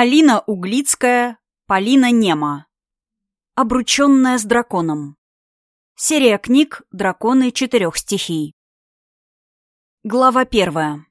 Алина Углицкая, Полина Нема. Обрученная с драконом. Серия книг «Драконы четырех стихий». Глава первая.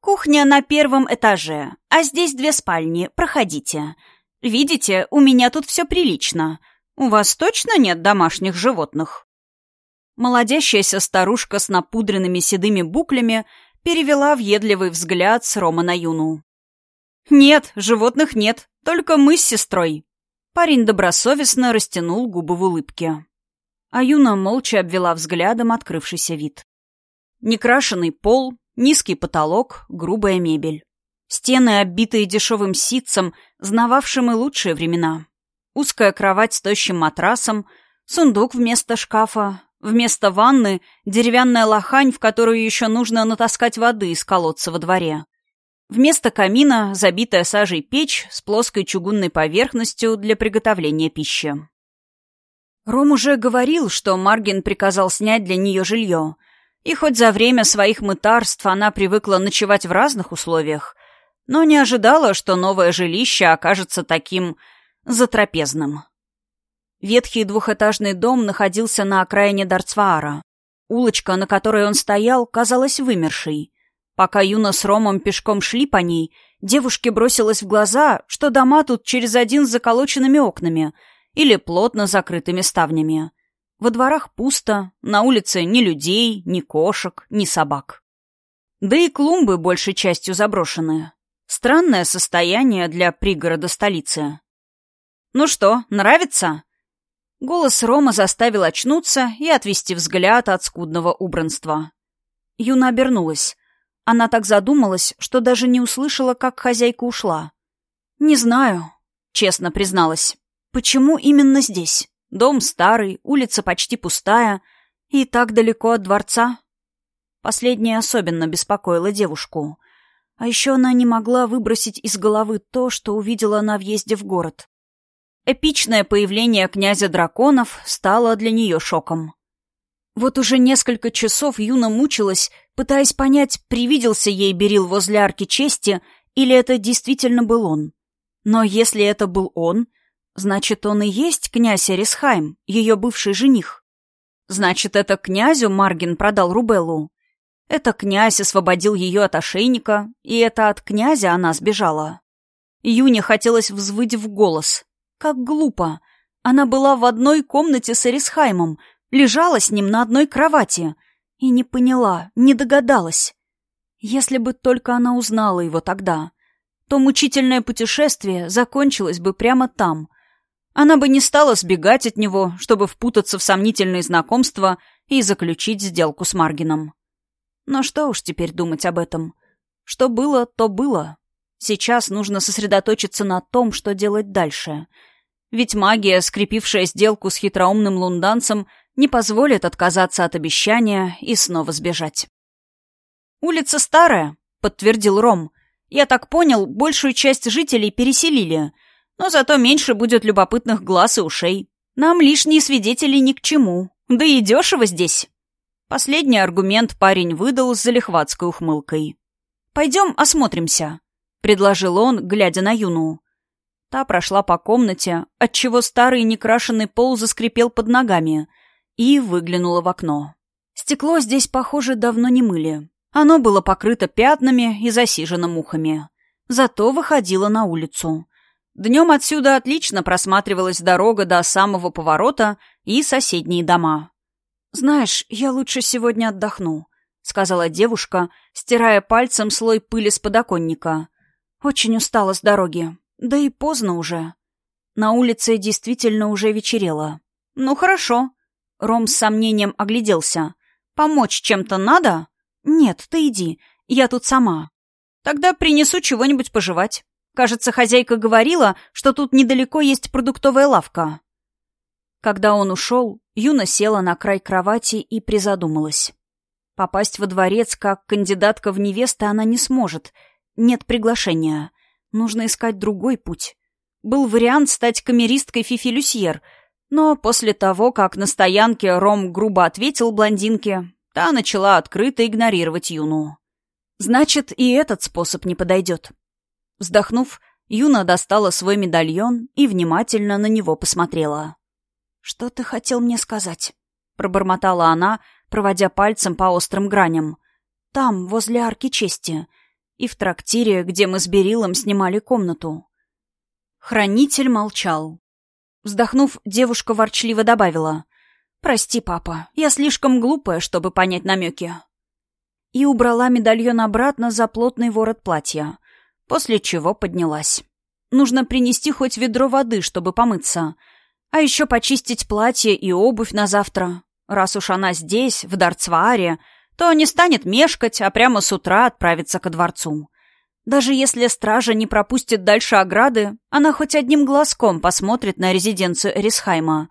Кухня на первом этаже, а здесь две спальни, проходите. Видите, у меня тут все прилично. У вас точно нет домашних животных? Молодящаяся старушка с напудренными седыми буклями перевела въедливый взгляд с Рома на Юну. «Нет, животных нет, только мы с сестрой». Парень добросовестно растянул губы в улыбке. А Юна молча обвела взглядом открывшийся вид. Некрашенный пол, низкий потолок, грубая мебель. Стены, оббитые дешевым ситцем, знававшим и лучшие времена. Узкая кровать с тощим матрасом, сундук вместо шкафа, вместо ванны деревянная лохань, в которую еще нужно натаскать воды из колодца во дворе. Вместо камина забитая сажей печь с плоской чугунной поверхностью для приготовления пищи. Ром уже говорил, что Маргин приказал снять для нее жилье, и хоть за время своих мытарств она привыкла ночевать в разных условиях, но не ожидала, что новое жилище окажется таким затрапезным. Ветхий двухэтажный дом находился на окраине Дарцваара. Улочка, на которой он стоял, казалась вымершей. Пока Юна с Ромом пешком шли по ней, девушке бросилось в глаза, что дома тут через один с заколоченными окнами или плотно закрытыми ставнями. Во дворах пусто, на улице ни людей, ни кошек, ни собак. Да и клумбы большей частью заброшены. Странное состояние для пригорода столицы. «Ну что, нравится?» Голос Рома заставил очнуться и отвести взгляд от скудного убранства. Юна обернулась. Она так задумалась, что даже не услышала, как хозяйка ушла. «Не знаю», — честно призналась. «Почему именно здесь? Дом старый, улица почти пустая и так далеко от дворца?» Последнее особенно беспокоило девушку. А еще она не могла выбросить из головы то, что увидела на въезде в город. Эпичное появление князя драконов стало для нее шоком. Вот уже несколько часов Юна мучилась, пытаясь понять, привиделся ей Берил возле арки чести или это действительно был он. Но если это был он, значит, он и есть князь Эрисхайм, ее бывший жених. Значит, это князю Маргин продал Рубеллу. Это князь освободил ее от ошейника, и это от князя она сбежала. Юне хотелось взвыть в голос. Как глупо! Она была в одной комнате с Эрисхаймом, лежала с ним на одной кровати и не поняла, не догадалась. Если бы только она узнала его тогда, то мучительное путешествие закончилось бы прямо там. Она бы не стала сбегать от него, чтобы впутаться в сомнительные знакомства и заключить сделку с Маргином. Но что уж теперь думать об этом? Что было, то было. Сейчас нужно сосредоточиться на том, что делать дальше. Ведь магия, скрепившая сделку с хитроумным лунданцем, не позволит отказаться от обещания и снова сбежать. «Улица старая», — подтвердил Ром. «Я так понял, большую часть жителей переселили, но зато меньше будет любопытных глаз и ушей. Нам лишние свидетели ни к чему, да и дешево здесь». Последний аргумент парень выдал с залихватской ухмылкой. «Пойдем осмотримся», — предложил он, глядя на Юну. Та прошла по комнате, отчего старый некрашенный пол заскрипел под ногами — и выглянула в окно. Стекло здесь, похоже, давно не мыли. Оно было покрыто пятнами и засижено мухами. Зато выходило на улицу. Днем отсюда отлично просматривалась дорога до самого поворота и соседние дома. «Знаешь, я лучше сегодня отдохну», — сказала девушка, стирая пальцем слой пыли с подоконника. «Очень устала с дороги. Да и поздно уже». На улице действительно уже вечерело. «Ну хорошо», Ром с сомнением огляделся. «Помочь чем-то надо?» «Нет, ты иди. Я тут сама». «Тогда принесу чего-нибудь пожевать. Кажется, хозяйка говорила, что тут недалеко есть продуктовая лавка». Когда он ушел, Юна села на край кровати и призадумалась. Попасть во дворец как кандидатка в невесты она не сможет. Нет приглашения. Нужно искать другой путь. Был вариант стать камеристкой Фифи Люсьер — но после того, как на стоянке Ром грубо ответил блондинке, та начала открыто игнорировать Юну. Значит, и этот способ не подойдет. Вздохнув, Юна достала свой медальон и внимательно на него посмотрела. «Что ты хотел мне сказать?» — пробормотала она, проводя пальцем по острым граням. «Там, возле арки чести. И в трактире, где мы с Берилом снимали комнату». Хранитель молчал. Вздохнув, девушка ворчливо добавила. «Прости, папа, я слишком глупая, чтобы понять намеки». И убрала медальон обратно за плотный ворот платья, после чего поднялась. Нужно принести хоть ведро воды, чтобы помыться, а еще почистить платье и обувь на завтра. Раз уж она здесь, в Дарцвааре, то не станет мешкать, а прямо с утра отправится ко дворцу. Даже если стража не пропустит дальше ограды, она хоть одним глазком посмотрит на резиденцию Эрисхайма,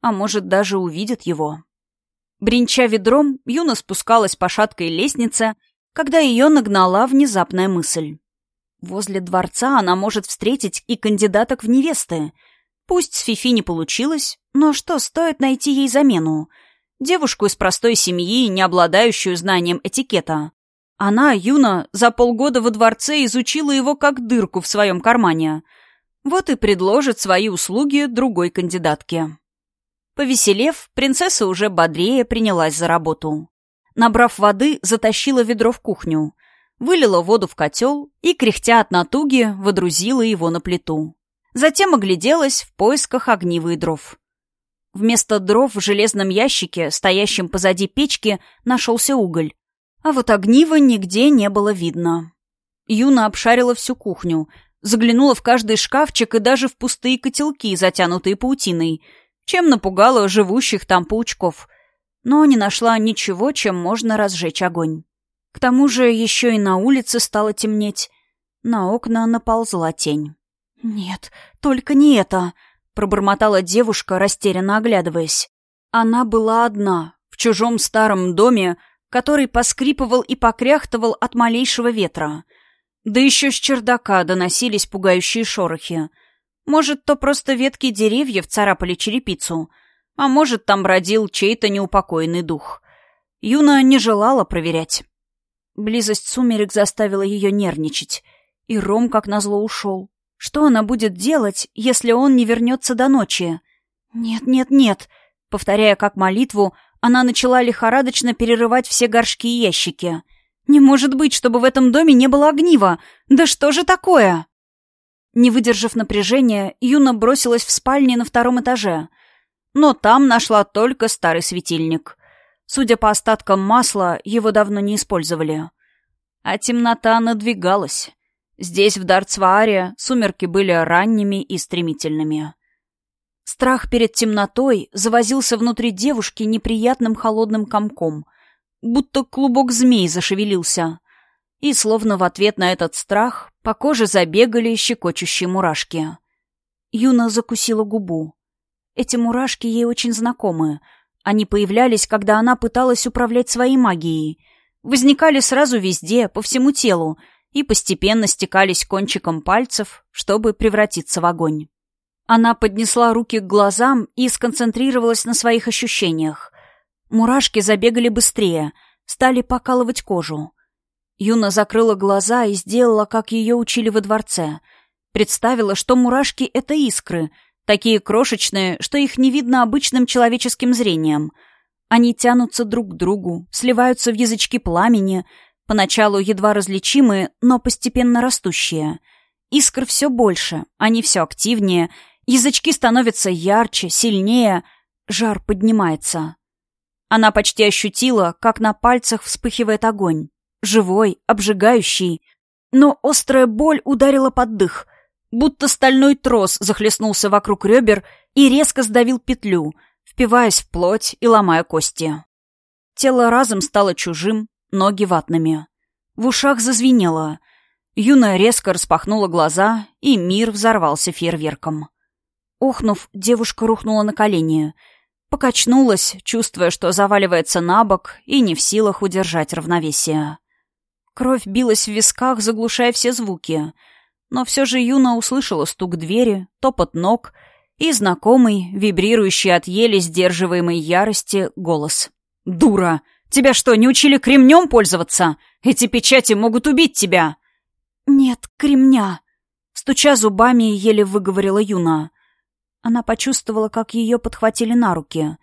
а может, даже увидит его. Бринча ведром, Юна спускалась по шаткой лестнице, когда ее нагнала внезапная мысль. Возле дворца она может встретить и кандидаток в невесты. Пусть с Фифи не получилось, но что стоит найти ей замену? Девушку из простой семьи, не обладающую знанием этикета. Она, Юна, за полгода во дворце изучила его как дырку в своем кармане. Вот и предложит свои услуги другой кандидатке. Повеселев, принцесса уже бодрее принялась за работу. Набрав воды, затащила ведро в кухню, вылила воду в котел и, кряхтя от натуги, водрузила его на плиту. Затем огляделась в поисках огнивы дров. Вместо дров в железном ящике, стоящем позади печки, нашелся уголь, а вот огнива нигде не было видно. Юна обшарила всю кухню, заглянула в каждый шкафчик и даже в пустые котелки, затянутые паутиной, чем напугала живущих там паучков. Но не нашла ничего, чем можно разжечь огонь. К тому же еще и на улице стало темнеть. На окна наползла тень. «Нет, только не это», — пробормотала девушка, растерянно оглядываясь. Она была одна, в чужом старом доме, который поскрипывал и покряхтывал от малейшего ветра. Да еще с чердака доносились пугающие шорохи. Может, то просто ветки деревьев царапали черепицу, а может, там бродил чей-то неупокоенный дух. Юна не желала проверять. Близость сумерек заставила ее нервничать, и Ром, как назло, ушел. Что она будет делать, если он не вернется до ночи? «Нет, нет, нет», — повторяя как молитву, она начала лихорадочно перерывать все горшки и ящики. «Не может быть, чтобы в этом доме не было огнива! Да что же такое?» Не выдержав напряжения, Юна бросилась в спальне на втором этаже. Но там нашла только старый светильник. Судя по остаткам масла, его давно не использовали. А темнота надвигалась. Здесь, в Дарцвааре, сумерки были ранними и стремительными. Страх перед темнотой завозился внутри девушки неприятным холодным комком, будто клубок змей зашевелился. И словно в ответ на этот страх по коже забегали щекочущие мурашки. Юна закусила губу. Эти мурашки ей очень знакомы. Они появлялись, когда она пыталась управлять своей магией. Возникали сразу везде, по всему телу, и постепенно стекались кончиком пальцев, чтобы превратиться в огонь. Она поднесла руки к глазам и сконцентрировалась на своих ощущениях. Мурашки забегали быстрее, стали покалывать кожу. Юна закрыла глаза и сделала, как ее учили во дворце. Представила, что мурашки — это искры, такие крошечные, что их не видно обычным человеческим зрением. Они тянутся друг к другу, сливаются в язычки пламени, поначалу едва различимые, но постепенно растущие. Искр все больше, они все активнее — Язычки становятся ярче, сильнее, жар поднимается. Она почти ощутила, как на пальцах вспыхивает огонь. Живой, обжигающий. Но острая боль ударила под дых, будто стальной трос захлестнулся вокруг ребер и резко сдавил петлю, впиваясь в плоть и ломая кости. Тело разом стало чужим, ноги ватными. В ушах зазвенело. Юна резко распахнула глаза, и мир взорвался фейерверком. Охнув, девушка рухнула на колени. Покачнулась, чувствуя, что заваливается на бок и не в силах удержать равновесие. Кровь билась в висках, заглушая все звуки. Но все же Юна услышала стук двери, топот ног и знакомый, вибрирующий от еле сдерживаемой ярости, голос. «Дура! Тебя что, не учили кремнем пользоваться? Эти печати могут убить тебя!» «Нет, кремня!» Стуча зубами, еле выговорила Юна. Она почувствовала, как ее подхватили на руки,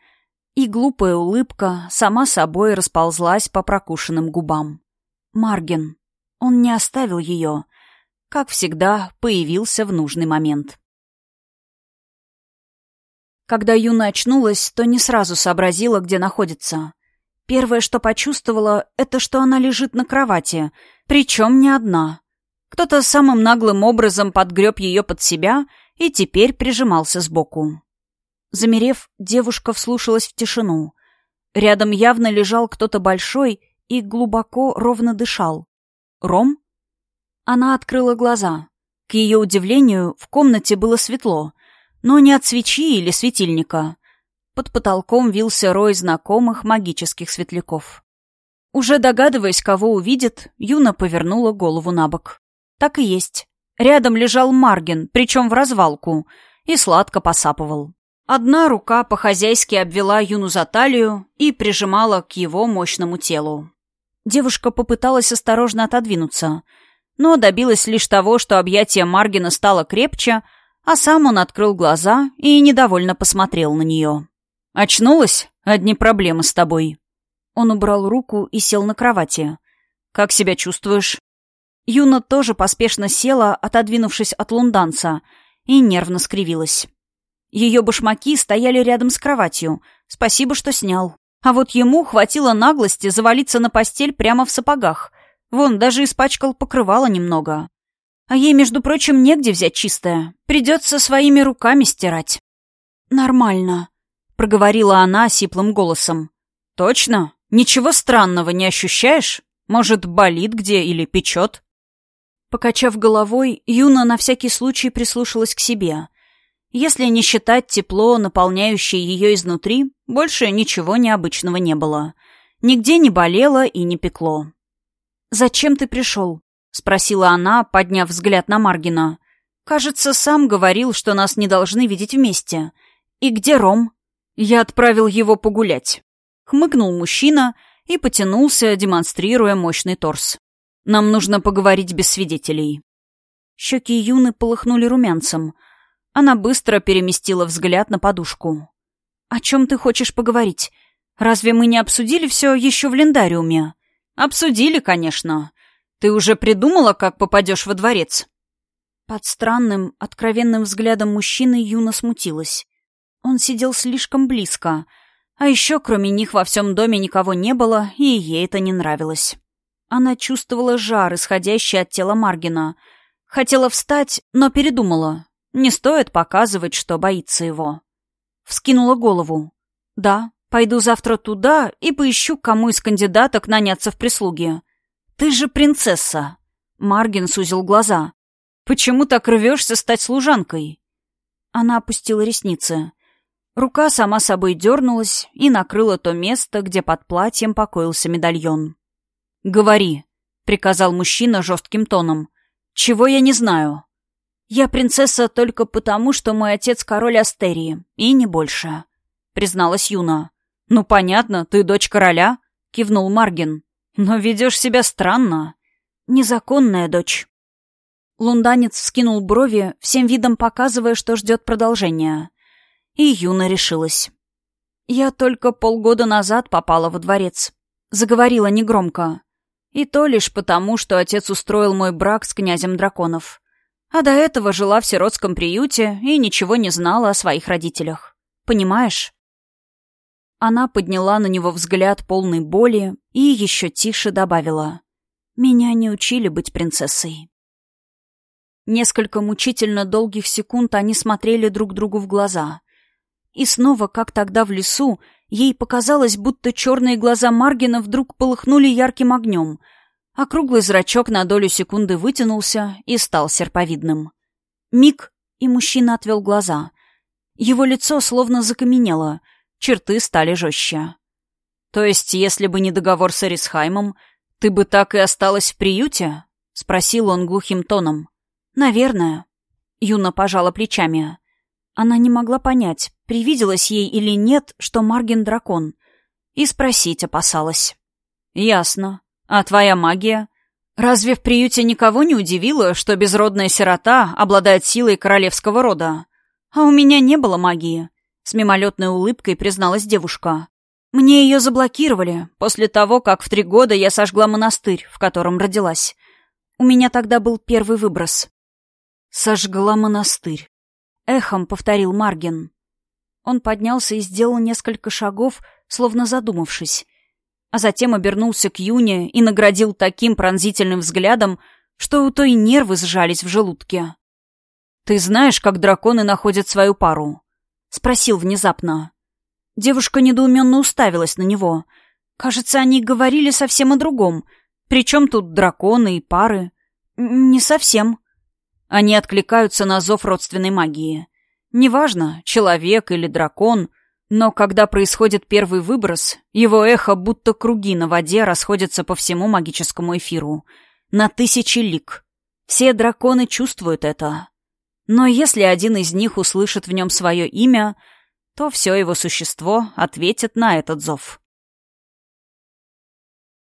и глупая улыбка сама собой расползлась по прокушенным губам. Марген. Он не оставил ее. Как всегда, появился в нужный момент. Когда Юна очнулась, то не сразу сообразила, где находится. Первое, что почувствовала, это что она лежит на кровати, причем не одна. Кто-то самым наглым образом подгреб ее под себя и теперь прижимался сбоку. Замерев, девушка вслушалась в тишину. Рядом явно лежал кто-то большой и глубоко, ровно дышал. «Ром?» Она открыла глаза. К ее удивлению, в комнате было светло, но не от свечи или светильника. Под потолком вился рой знакомых магических светляков. Уже догадываясь, кого увидит, Юна повернула голову на бок. Так и есть. Рядом лежал Марген, причем в развалку, и сладко посапывал. Одна рука по-хозяйски обвела Юну за талию и прижимала к его мощному телу. Девушка попыталась осторожно отодвинуться, но добилась лишь того, что объятие Маргина стало крепче, а сам он открыл глаза и недовольно посмотрел на нее. «Очнулась? Одни проблемы с тобой». Он убрал руку и сел на кровати. «Как себя чувствуешь?» Юна тоже поспешно села, отодвинувшись от лунданца, и нервно скривилась. Ее башмаки стояли рядом с кроватью. Спасибо, что снял. А вот ему хватило наглости завалиться на постель прямо в сапогах. Вон, даже испачкал покрывало немного. А ей, между прочим, негде взять чистое. Придется своими руками стирать. «Нормально», — проговорила она сиплым голосом. «Точно? Ничего странного не ощущаешь? Может, болит где или печет?» Покачав головой, Юна на всякий случай прислушалась к себе. Если не считать тепло, наполняющее ее изнутри, больше ничего необычного не было. Нигде не болело и не пекло. «Зачем ты пришел?» — спросила она, подняв взгляд на Маргина. «Кажется, сам говорил, что нас не должны видеть вместе. И где Ром?» Я отправил его погулять. Хмыкнул мужчина и потянулся, демонстрируя мощный торс. Нам нужно поговорить без свидетелей. Щеки Юны полыхнули румянцем. Она быстро переместила взгляд на подушку. «О чем ты хочешь поговорить? Разве мы не обсудили все еще в лендариуме?» «Обсудили, конечно. Ты уже придумала, как попадешь во дворец?» Под странным, откровенным взглядом мужчины Юна смутилась. Он сидел слишком близко. А еще кроме них во всем доме никого не было, и ей это не нравилось. Она чувствовала жар, исходящий от тела Маргина. Хотела встать, но передумала. Не стоит показывать, что боится его. Вскинула голову. «Да, пойду завтра туда и поищу, кому из кандидаток наняться в прислуги. Ты же принцесса!» Маргин сузил глаза. «Почему так рвешься стать служанкой?» Она опустила ресницы. Рука сама собой дернулась и накрыла то место, где под платьем покоился медальон. «Говори», — приказал мужчина жестким тоном. «Чего я не знаю?» «Я принцесса только потому, что мой отец король Астерии, и не больше», — призналась Юна. «Ну, понятно, ты дочь короля», — кивнул Маргин. «Но ведешь себя странно. Незаконная дочь». Лунданец вскинул брови, всем видом показывая, что ждет продолжения. И Юна решилась. «Я только полгода назад попала во дворец», — заговорила негромко. «И то лишь потому, что отец устроил мой брак с князем драконов. А до этого жила в сиротском приюте и ничего не знала о своих родителях. Понимаешь?» Она подняла на него взгляд полной боли и еще тише добавила. «Меня не учили быть принцессой». Несколько мучительно долгих секунд они смотрели друг другу в глаза. И снова, как тогда в лесу, ей показалось, будто черные глаза Маргина вдруг полыхнули ярким огнем, а круглый зрачок на долю секунды вытянулся и стал серповидным. Миг, и мужчина отвел глаза. Его лицо словно закаменело, черты стали жестче. «То есть, если бы не договор с Эрисхаймом, ты бы так и осталась в приюте?» — спросил он глухим тоном. «Наверное». Юна пожала плечами. Она не могла понять, привиделось ей или нет, что Маргин дракон. И спросить опасалась. «Ясно. А твоя магия?» Разве в приюте никого не удивило, что безродная сирота обладает силой королевского рода? А у меня не было магии. С мимолетной улыбкой призналась девушка. Мне ее заблокировали после того, как в три года я сожгла монастырь, в котором родилась. У меня тогда был первый выброс. «Сожгла монастырь», — эхом повторил Маргин. Он поднялся и сделал несколько шагов, словно задумавшись, а затем обернулся к Юне и наградил таким пронзительным взглядом, что у той нервы сжались в желудке. «Ты знаешь, как драконы находят свою пару?» — спросил внезапно. Девушка недоуменно уставилась на него. Кажется, они говорили совсем о другом. Причем тут драконы и пары? Не совсем. Они откликаются на зов родственной магии. Неважно, человек или дракон — но когда происходит первый выброс, его эхо, будто круги на воде, расходятся по всему магическому эфиру. На тысячи лик. Все драконы чувствуют это. Но если один из них услышит в нем свое имя, то все его существо ответит на этот зов.